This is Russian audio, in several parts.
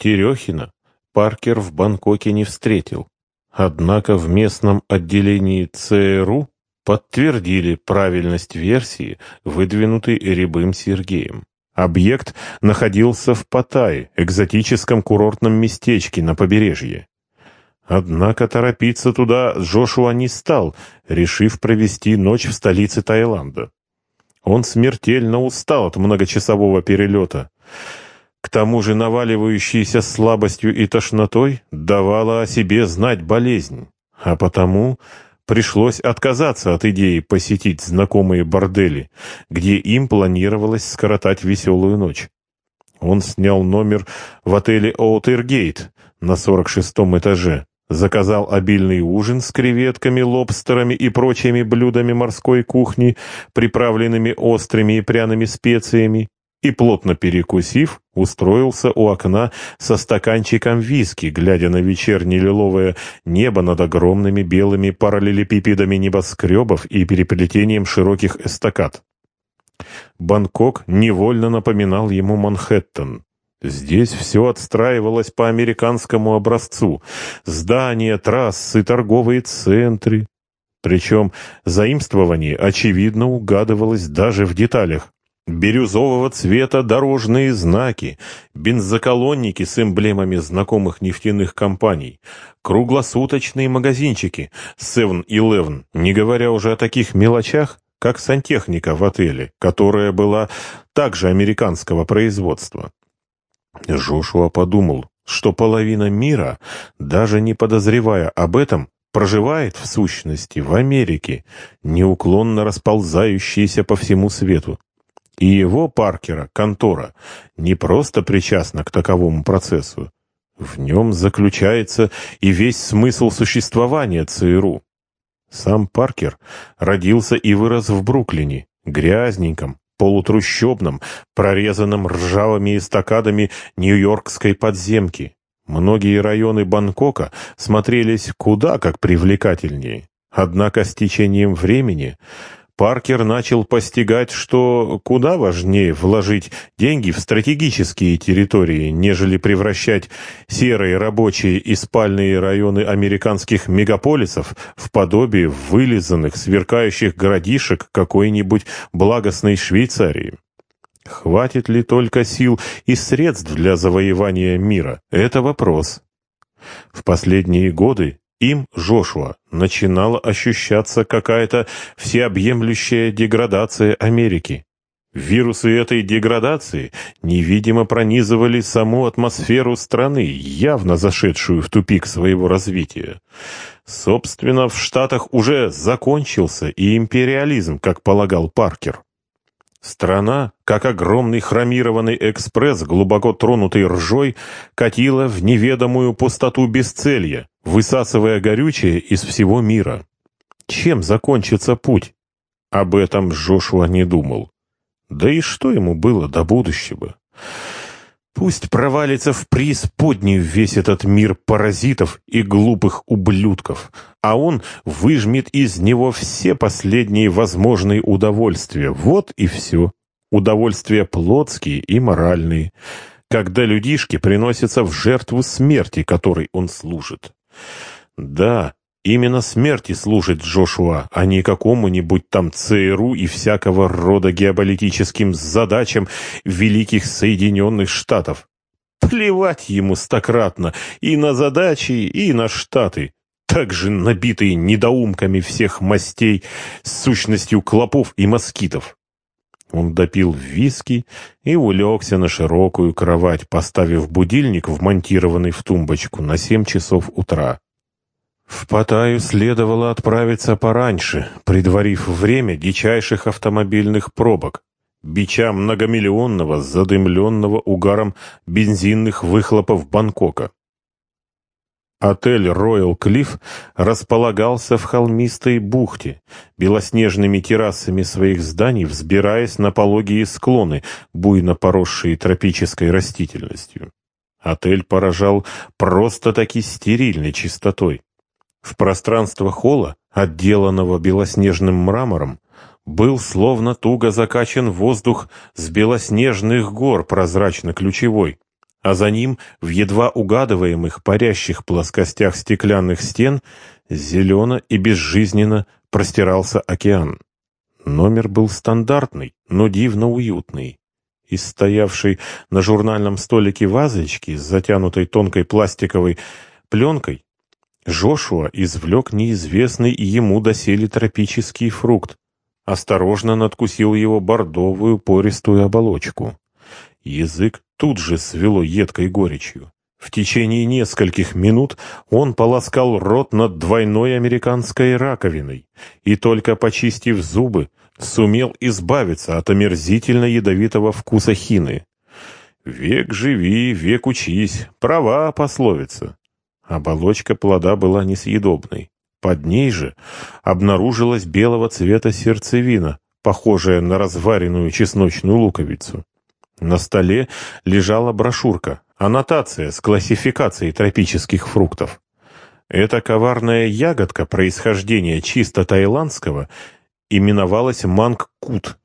Терехина Паркер в Бангкоке не встретил. Однако в местном отделении ЦРУ подтвердили правильность версии, выдвинутой Рябым Сергеем. Объект находился в Паттайе, экзотическом курортном местечке на побережье. Однако торопиться туда Джошуа не стал, решив провести ночь в столице Таиланда. Он смертельно устал от многочасового перелета. К тому же наваливающейся слабостью и тошнотой давала о себе знать болезнь, а потому пришлось отказаться от идеи посетить знакомые бордели, где им планировалось скоротать веселую ночь. Он снял номер в отеле «Оутергейт» на 46-м этаже, заказал обильный ужин с креветками, лобстерами и прочими блюдами морской кухни, приправленными острыми и пряными специями, и, плотно перекусив, устроился у окна со стаканчиком виски, глядя на вечернее лиловое небо над огромными белыми параллелепипедами небоскребов и переплетением широких эстакад. Бангкок невольно напоминал ему Манхэттен. Здесь все отстраивалось по американскому образцу. Здания, трассы, торговые центры. Причем заимствование, очевидно, угадывалось даже в деталях. Бирюзового цвета дорожные знаки, бензоколонники с эмблемами знакомых нефтяных компаний, круглосуточные магазинчики 7-Eleven, не говоря уже о таких мелочах, как сантехника в отеле, которая была также американского производства. Жошуа подумал, что половина мира, даже не подозревая об этом, проживает в сущности в Америке, неуклонно расползающейся по всему свету. И его, Паркера, контора, не просто причастна к таковому процессу. В нем заключается и весь смысл существования ЦРУ. Сам Паркер родился и вырос в Бруклине, грязненьком, полутрущобном, прорезанном ржавыми эстакадами нью-йоркской подземки. Многие районы Бангкока смотрелись куда как привлекательнее. Однако с течением времени Паркер начал постигать, что куда важнее вложить деньги в стратегические территории, нежели превращать серые рабочие и спальные районы американских мегаполисов в подобие вылизанных, сверкающих городишек какой-нибудь благостной Швейцарии. Хватит ли только сил и средств для завоевания мира? Это вопрос. В последние годы им, Жошуа, начинала ощущаться какая-то всеобъемлющая деградация Америки. Вирусы этой деградации невидимо пронизывали саму атмосферу страны, явно зашедшую в тупик своего развития. Собственно, в Штатах уже закончился и империализм, как полагал Паркер. Страна, как огромный хромированный экспресс, глубоко тронутый ржой, катила в неведомую пустоту бесцелья, высасывая горючее из всего мира. Чем закончится путь? Об этом Джошуа не думал. Да и что ему было до будущего? Пусть провалится в преисподнюю весь этот мир паразитов и глупых ублюдков, а он выжмет из него все последние возможные удовольствия. Вот и все. Удовольствия плотские и моральные, когда людишки приносятся в жертву смерти, которой он служит. Да, Именно смерти служит Джошуа, а не какому-нибудь там ЦРУ и всякого рода геополитическим задачам Великих Соединенных Штатов. Плевать ему стократно и на задачи, и на Штаты, также набитые недоумками всех мастей сущностью клопов и москитов. Он допил виски и улегся на широкую кровать, поставив будильник, вмонтированный в тумбочку, на семь часов утра. В Паттайю следовало отправиться пораньше, предварив время дичайших автомобильных пробок, бича многомиллионного, задымленного угаром бензинных выхлопов Бангкока. Отель «Роyal Клифф» располагался в холмистой бухте, белоснежными террасами своих зданий взбираясь на пологие склоны, буйно поросшие тропической растительностью. Отель поражал просто-таки стерильной чистотой. В пространство холла, отделанного белоснежным мрамором, был словно туго закачан воздух с белоснежных гор прозрачно-ключевой, а за ним в едва угадываемых парящих плоскостях стеклянных стен зелено и безжизненно простирался океан. Номер был стандартный, но дивно уютный. Из стоявшей на журнальном столике вазочки с затянутой тонкой пластиковой пленкой Жошуа извлек неизвестный ему доселе тропический фрукт, осторожно надкусил его бордовую пористую оболочку. Язык тут же свело едкой горечью. В течение нескольких минут он полоскал рот над двойной американской раковиной и, только почистив зубы, сумел избавиться от омерзительно ядовитого вкуса хины. «Век живи, век учись, права пословица». Оболочка плода была несъедобной. Под ней же обнаружилась белого цвета сердцевина, похожая на разваренную чесночную луковицу. На столе лежала брошюрка, аннотация с классификацией тропических фруктов. Эта коварная ягодка происхождения чисто таиландского именовалась манг-кут.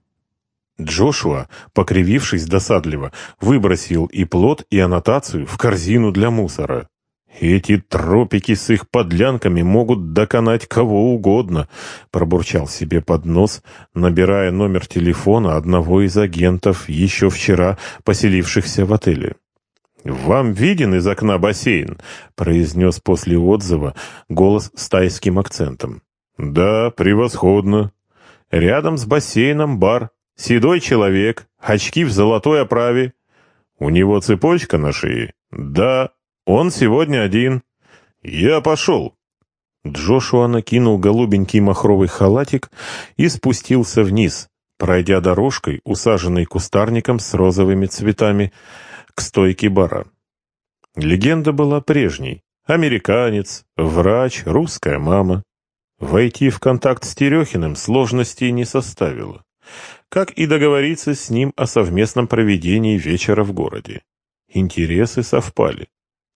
Джошуа, покривившись досадливо, выбросил и плод, и аннотацию в корзину для мусора. «Эти тропики с их подлянками могут доконать кого угодно», — пробурчал себе под нос, набирая номер телефона одного из агентов, еще вчера поселившихся в отеле. «Вам виден из окна бассейн?» — произнес после отзыва голос с тайским акцентом. «Да, превосходно. Рядом с бассейном бар. Седой человек, очки в золотой оправе. У него цепочка на шее? Да, он сегодня один. Я пошел. Джошуа накинул голубенький махровый халатик и спустился вниз, пройдя дорожкой, усаженной кустарником с розовыми цветами, к стойке бара. Легенда была прежней. Американец, врач, русская мама. Войти в контакт с Терехиным сложностей не составило, как и договориться с ним о совместном проведении вечера в городе. Интересы совпали.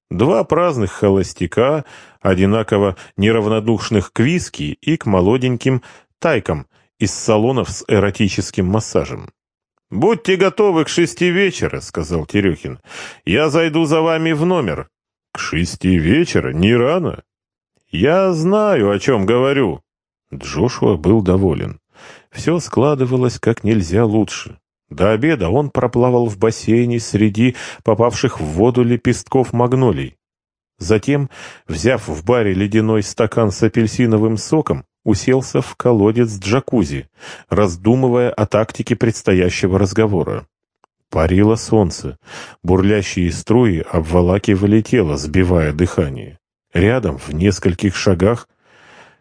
Два праздных холостяка, одинаково неравнодушных к виски и к молоденьким тайкам из салонов с эротическим массажем. «Будьте готовы к шести вечера», — сказал Терехин. «Я зайду за вами в номер». «К шести вечера? Не рано?» «Я знаю, о чем говорю». Джошуа был доволен. Все складывалось как нельзя лучше. До обеда он проплавал в бассейне среди попавших в воду лепестков магнолий. Затем, взяв в баре ледяной стакан с апельсиновым соком, уселся в колодец джакузи, раздумывая о тактике предстоящего разговора. Парило солнце, бурлящие струи обволакивали тело, сбивая дыхание. Рядом, в нескольких шагах,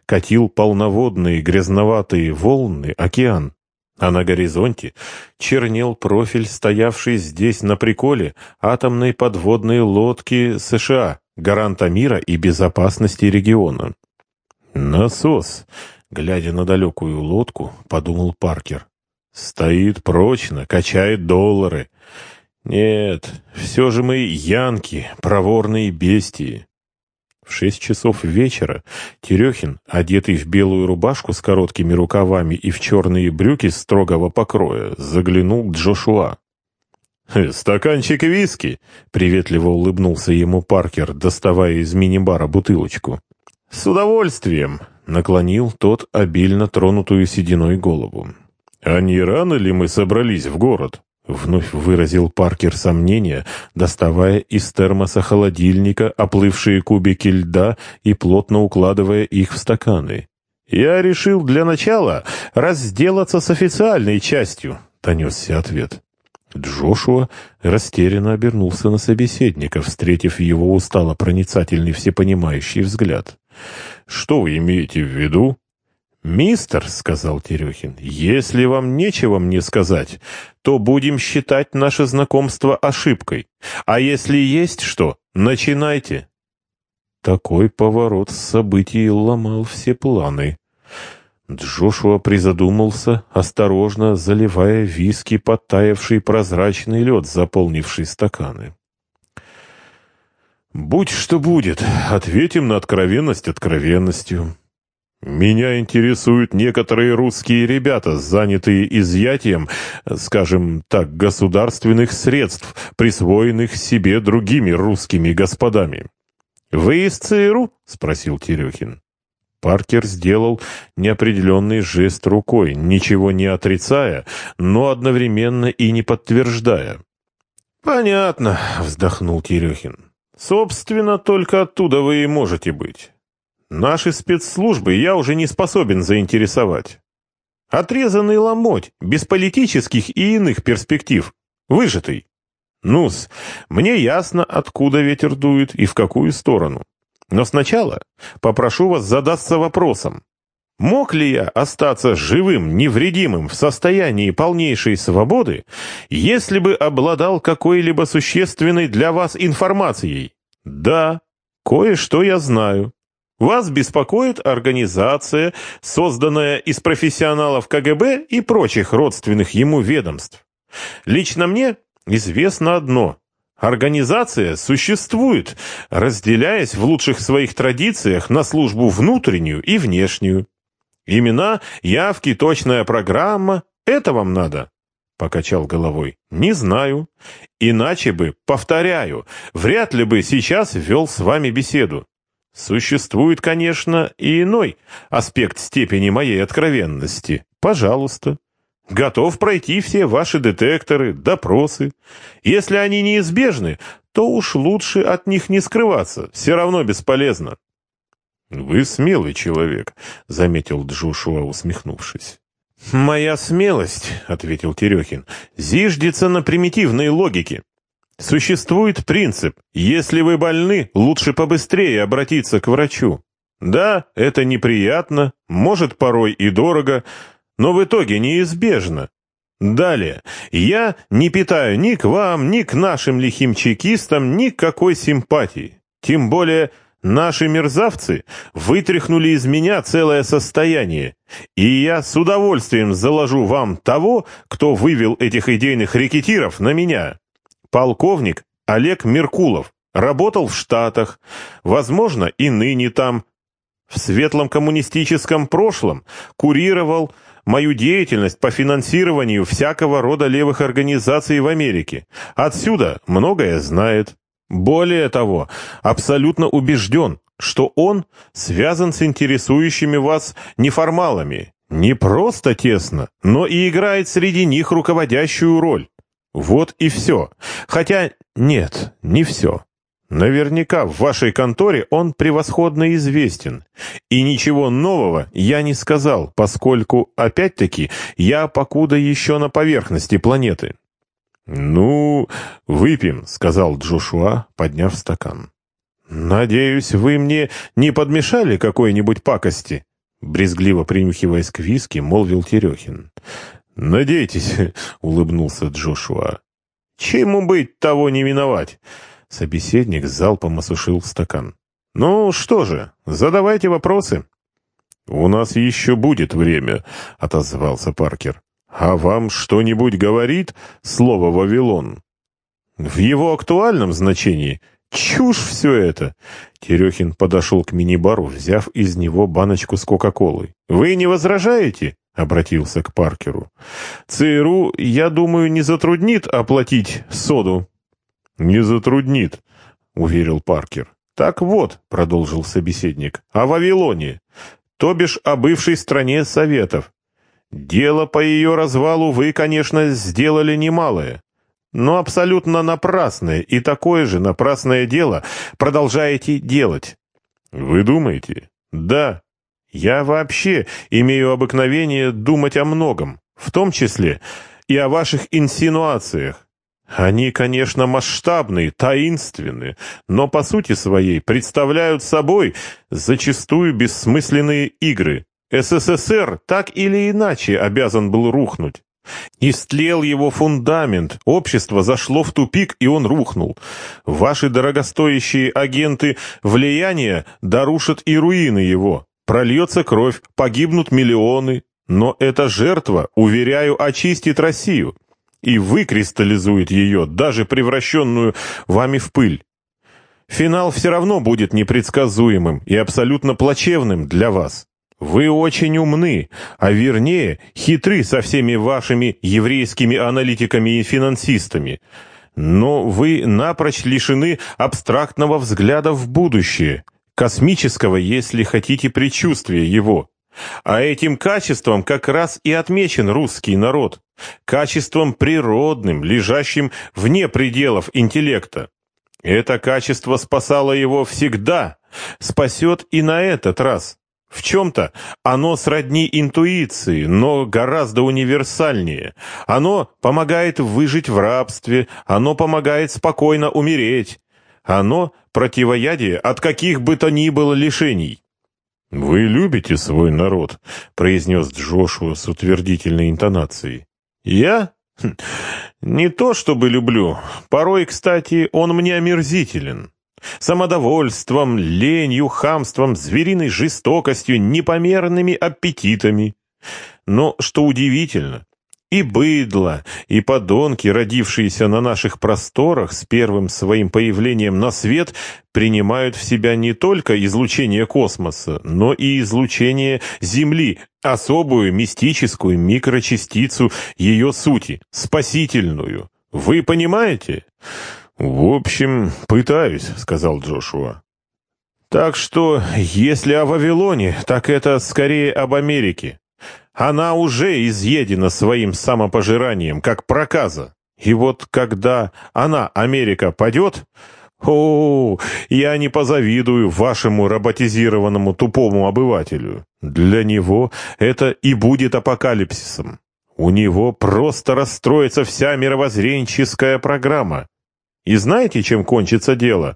катил полноводные грязноватые волны океан, а на горизонте чернел профиль, стоявший здесь на приколе атомной подводной лодки США, гаранта мира и безопасности региона. «Насос», — глядя на далекую лодку, подумал Паркер. «Стоит прочно, качает доллары. Нет, все же мы янки, проворные бестии». В шесть часов вечера Терехин, одетый в белую рубашку с короткими рукавами и в черные брюки строгого покроя, заглянул к Джошуа. «Э, «Стаканчик виски!» — приветливо улыбнулся ему Паркер, доставая из мини-бара бутылочку. «С удовольствием!» — наклонил тот обильно тронутую сединой голову. «А не рано ли мы собрались в город?» Вновь выразил Паркер сомнение, доставая из термоса холодильника оплывшие кубики льда и плотно укладывая их в стаканы. «Я решил для начала разделаться с официальной частью», — донесся ответ. Джошуа растерянно обернулся на собеседника, встретив его устало проницательный всепонимающий взгляд. «Что вы имеете в виду?» «Мистер», — сказал Терехин, — «если вам нечего мне сказать, то будем считать наше знакомство ошибкой. А если есть что, начинайте». Такой поворот событий ломал все планы. Джошуа призадумался, осторожно заливая виски подтаявший прозрачный лед, заполнивший стаканы. «Будь что будет, ответим на откровенность откровенностью». Меня интересуют некоторые русские ребята, занятые изъятием, скажем так, государственных средств, присвоенных себе другими русскими господами. «Вы из ЦРУ?» — спросил Терехин. Паркер сделал неопределенный жест рукой, ничего не отрицая, но одновременно и не подтверждая. «Понятно», — вздохнул Терехин. «Собственно, только оттуда вы и можете быть. Наши спецслужбы я уже не способен заинтересовать. Отрезанный ломоть, без политических и иных перспектив, выжатый. Нус, мне ясно, откуда ветер дует и в какую сторону. Но сначала попрошу вас задаться вопросом. Мог ли я остаться живым, невредимым, в состоянии полнейшей свободы, если бы обладал какой-либо существенной для вас информацией? Да, кое-что я знаю. Вас беспокоит организация, созданная из профессионалов КГБ и прочих родственных ему ведомств. Лично мне известно одно. Организация существует, разделяясь в лучших своих традициях на службу внутреннюю и внешнюю. Имена, явки, точная программа — это вам надо? Покачал головой. Не знаю. Иначе бы, повторяю, вряд ли бы сейчас вел с вами беседу. Существует, конечно, и иной аспект степени моей откровенности. Пожалуйста. Готов пройти все ваши детекторы, допросы. Если они неизбежны, то уж лучше от них не скрываться, все равно бесполезно. «Вы смелый человек», — заметил Джошуа, усмехнувшись. «Моя смелость», — ответил Терехин, — «зиждется на примитивной логике. Существует принцип, если вы больны, лучше побыстрее обратиться к врачу. Да, это неприятно, может порой и дорого, но в итоге неизбежно. Далее, я не питаю ни к вам, ни к нашим лихим чекистам никакой симпатии. Тем более наши мерзавцы вытряхнули из меня целое состояние, и я с удовольствием заложу вам того, кто вывел этих идейных рекетиров на меня. Полковник Олег Меркулов работал в Штатах, возможно, и ныне там. В светлом коммунистическом прошлом курировал мою деятельность по финансированию всякого рода левых организаций в Америке. Отсюда многое знает. Более того, абсолютно убежден, что он связан с интересующими вас неформалами. Не просто тесно, но и играет среди них руководящую роль. Вот и все. Хотя нет, не все. Наверняка в вашей конторе он превосходно известен. И ничего нового я не сказал, поскольку, опять-таки, я покуда еще на поверхности планеты. «Ну, выпьем», — сказал Джошуа, подняв стакан. «Надеюсь, вы мне не подмешали какой-нибудь пакости?» Брезгливо принюхиваясь к виски, молвил Терехин. «Надейтесь», — улыбнулся Джошуа. «Чему быть, того не миновать?» Собеседник залпом осушил стакан. «Ну что же, задавайте вопросы». «У нас еще будет время», — отозвался Паркер. «А вам что-нибудь говорит слово «Вавилон»?» «В его актуальном значении чушь все это!» Терехин подошел к мини-бару, взяв из него баночку с Кока-Колой. «Вы не возражаете?» Обратился к Паркеру. ЦРУ, я думаю, не затруднит оплатить соду. Не затруднит, уверил Паркер. Так вот, продолжил собеседник, о Вавилоне, то бишь о бывшей стране Советов. Дело по ее развалу вы, конечно, сделали немалое, но абсолютно напрасное, и такое же напрасное дело продолжаете делать. Вы думаете? Да, я вообще имею обыкновение думать о многом, в том числе и о ваших инсинуациях. Они, конечно, масштабные, таинственные, но по сути своей представляют собой зачастую бессмысленные игры. СССР так или иначе обязан был рухнуть. Истлел его фундамент, общество зашло в тупик, и он рухнул. Ваши дорогостоящие агенты влияния дорушат и руины его. Прольется кровь, погибнут миллионы, но эта жертва, уверяю, очистит Россию и выкристаллизует ее, даже превращенную вами в пыль. Финал все равно будет непредсказуемым и абсолютно плачевным для вас. Вы очень умны, а вернее, хитры со всеми вашими еврейскими аналитиками и финансистами. Но вы напрочь лишены абстрактного взгляда в будущее, космического, если хотите, предчувствия его. А этим качеством как раз и отмечен русский народ. Качеством природным, лежащим вне пределов интеллекта. Это качество спасало его всегда, спасет и на этот раз. В чем-то оно сродни интуиции, но гораздо универсальнее. Оно помогает выжить в рабстве, оно помогает спокойно умереть. Оно противоядие от каких бы то ни было лишений. «Вы любите свой народ», — произнес Джошуа с утвердительной интонацией. «Я? Хм, не то чтобы люблю. Порой, кстати, он мне омерзителен. Самодовольством, ленью, хамством, звериной жестокостью, непомерными аппетитами. Но, что удивительно, и быдло, и подонки, родившиеся на наших просторах с первым своим появлением на свет, принимают в себя не только излучение космоса, но и излучение Земли, особую мистическую микрочастицу ее сути, спасительную. Вы понимаете? «В общем, пытаюсь», — сказал Джошуа. «Так что, если о Вавилоне, так это скорее об Америке. Она уже изъедена своим самопожиранием, как проказа. И вот когда она, Америка, падет... О, я не позавидую вашему роботизированному тупому обывателю. Для него это и будет апокалипсисом. У него просто расстроится вся мировоззренческая программа. И знаете, чем кончится дело?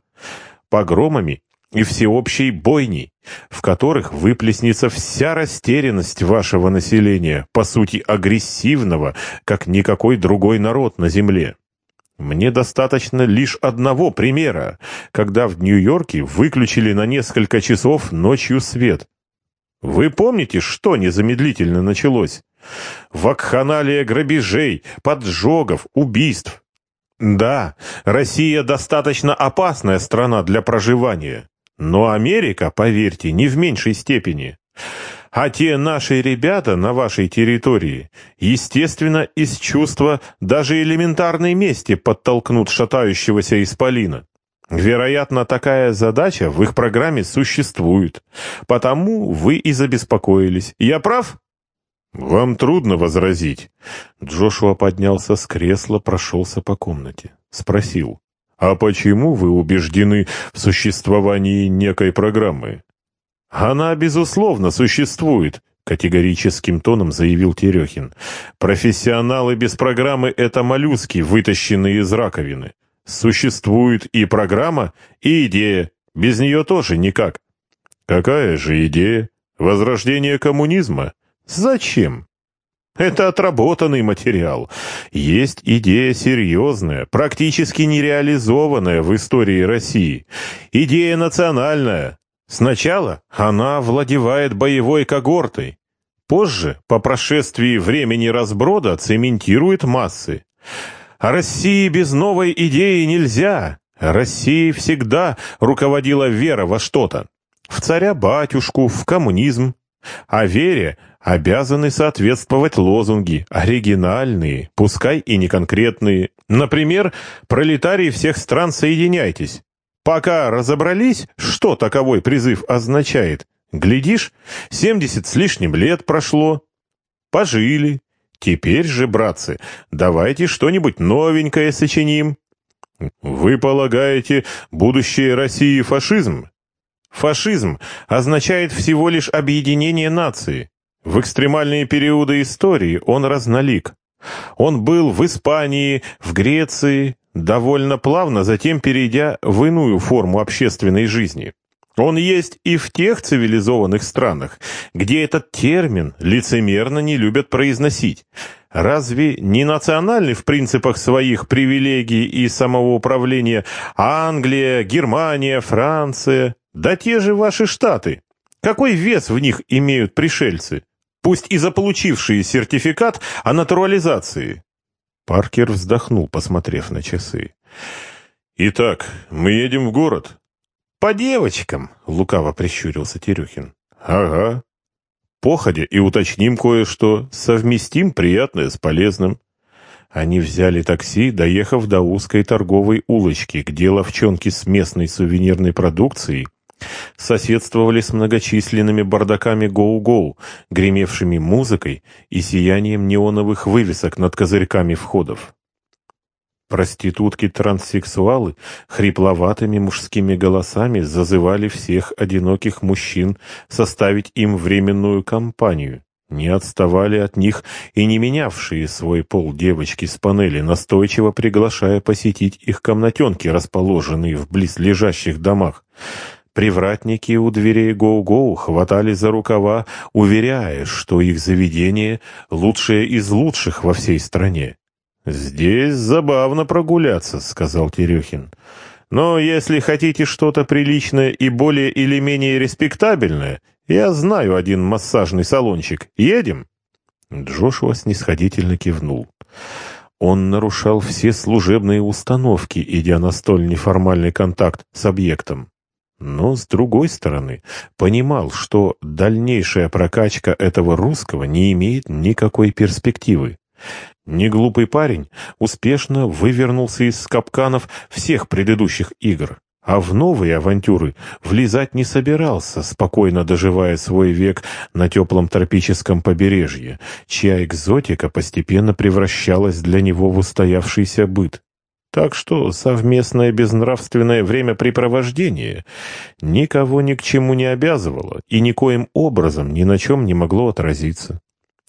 Погромами и всеобщей бойней, в которых выплеснется вся растерянность вашего населения, по сути агрессивного, как никакой другой народ на земле. Мне достаточно лишь одного примера, когда в Нью-Йорке выключили на несколько часов ночью свет. Вы помните, что незамедлительно началось? Вакханалия грабежей, поджогов, убийств. Да, Россия достаточно опасная страна для проживания. Но Америка, поверьте, не в меньшей степени. А те наши ребята на вашей территории, естественно, из чувства даже элементарной мести подтолкнут шатающегося исполина. Вероятно, такая задача в их программе существует. Потому вы и забеспокоились. Я прав? «Вам трудно возразить». Джошуа поднялся с кресла, прошелся по комнате. Спросил, «А почему вы убеждены в существовании некой программы?» «Она, безусловно, существует», — категорическим тоном заявил Терехин. «Профессионалы без программы — это моллюски, вытащенные из раковины. Существует и программа, и идея. Без нее тоже никак». «Какая же идея? Возрождение коммунизма?» Зачем? Это отработанный материал. Есть идея серьезная, практически нереализованная в истории России. Идея национальная. Сначала она владевает боевой когортой. Позже, по прошествии времени разброда, цементирует массы. А России без новой идеи нельзя. России всегда руководила вера во что-то. В царя-батюшку, в коммунизм. А вере обязаны соответствовать лозунги, оригинальные, пускай и не конкретные. Например, «Пролетарии всех стран, соединяйтесь». Пока разобрались, что таковой призыв означает, глядишь, 70 с лишним лет прошло. Пожили. Теперь же, братцы, давайте что-нибудь новенькое сочиним. Вы полагаете, будущее России фашизм? Фашизм означает всего лишь объединение нации. В экстремальные периоды истории он разнолик. Он был в Испании, в Греции, довольно плавно затем перейдя в иную форму общественной жизни. Он есть и в тех цивилизованных странах, где этот термин лицемерно не любят произносить. Разве не национальный в принципах своих привилегий и самоуправления Англия, Германия, Франция, да те же ваши штаты? Какой вес в них имеют пришельцы? Пусть и заполучившие сертификат о натурализации. Паркер вздохнул, посмотрев на часы. «Итак, мы едем в город». «По девочкам», — лукаво прищурился Терехин. «Ага. походя и уточним кое-что, совместим приятное с полезным». Они взяли такси, доехав до узкой торговой улочки, где ловчонки с местной сувенирной продукцией соседствовали с многочисленными бардаками гоу-гоу, гремевшими музыкой и сиянием неоновых вывесок над козырьками входов. Проститутки-транссексуалы хрипловатыми мужскими голосами зазывали всех одиноких мужчин составить им временную компанию. Не отставали от них и не менявшие свой пол девочки с панели, настойчиво приглашая посетить их комнатенки, расположенные в близлежащих домах. Привратники у дверей Гоу-Гоу хватали за рукава, уверяя, что их заведение лучшее из лучших во всей стране. «Здесь забавно прогуляться», — сказал Терехин. «Но если хотите что-то приличное и более или менее респектабельное, я знаю один массажный салончик. Едем?» Джошуа снисходительно кивнул. Он нарушал все служебные установки, идя на столь неформальный контакт с объектом. Но, с другой стороны, понимал, что дальнейшая прокачка этого русского не имеет никакой перспективы. Неглупый парень успешно вывернулся из капканов всех предыдущих игр, а в новые авантюры влезать не собирался, спокойно доживая свой век на теплом тропическом побережье, чья экзотика постепенно превращалась для него в устоявшийся быт. Так что совместное безнравственное времяпрепровождение никого ни к чему не обязывало и никоим образом ни на чем не могло отразиться.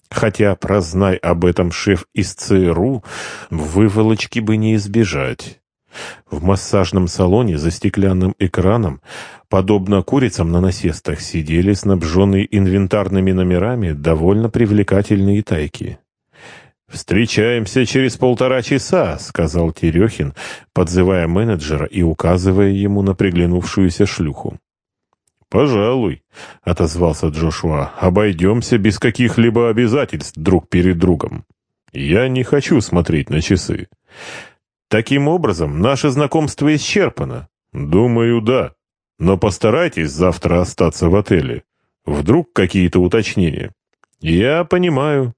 Хотя, прознай об этом шеф из ЦРУ, выволочки бы не избежать. В массажном салоне за стеклянным экраном, подобно курицам на насестах, сидели снабженные инвентарными номерами довольно привлекательные тайки. «Встречаемся через полтора часа», — сказал Терехин, подзывая менеджера и указывая ему на приглянувшуюся шлюху. «Пожалуй», — отозвался Джошуа, — «обойдемся без каких-либо обязательств друг перед другом. Я не хочу смотреть на часы. Таким образом, наше знакомство исчерпано. Думаю, да. Но постарайтесь завтра остаться в отеле. Вдруг какие-то уточнения. Я понимаю.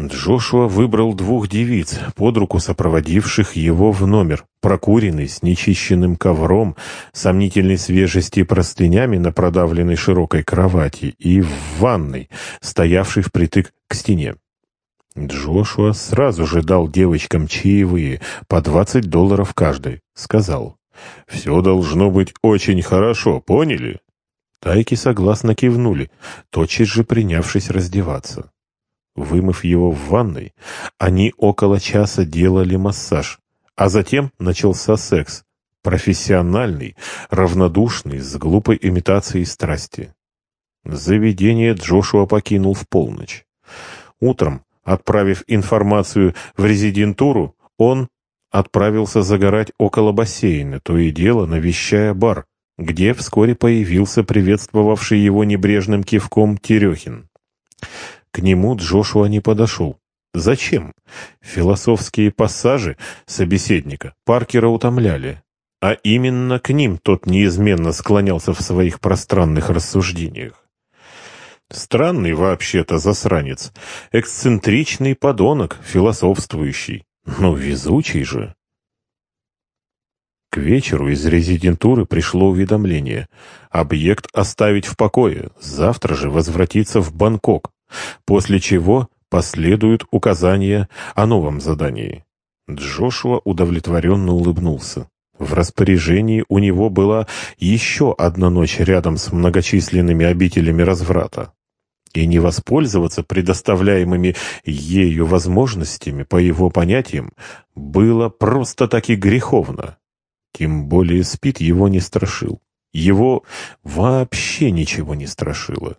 Джошуа выбрал двух девиц, под руку сопроводивших его в номер, прокуренный, с нечищенным ковром, сомнительной свежести простынями на продавленной широкой кровати и в ванной, стоявшей впритык к стене. Джошуа сразу же дал девочкам чаевые по двадцать долларов каждой. Сказал, «Все должно быть очень хорошо, поняли?» Тайки согласно кивнули, тотчас же принявшись раздеваться. Вымыв его в ванной, они около часа делали массаж, а затем начался секс, профессиональный, равнодушный, с глупой имитацией страсти. Заведение Джошуа покинул в полночь. Утром, отправив информацию в резидентуру, он отправился загорать около бассейна, то и дело навещая бар, где вскоре появился приветствовавший его небрежным кивком Терехин. К нему Джошуа не подошел. Зачем? Философские пассажи собеседника Паркера утомляли, а именно к ним тот неизменно склонялся в своих пространных рассуждениях. Странный вообще-то засранец, эксцентричный подонок, философствующий, но везучий же. К вечеру из резидентуры пришло уведомление. Объект оставить в покое, завтра же возвратиться в Бангкок после чего последуют указания о новом задании. Джошуа удовлетворенно улыбнулся. В распоряжении у него была еще одна ночь рядом с многочисленными обителями разврата. И не воспользоваться предоставляемыми ею возможностями, по его понятиям, было просто-таки греховно. Тем более спит его не страшил. Его вообще ничего не страшило.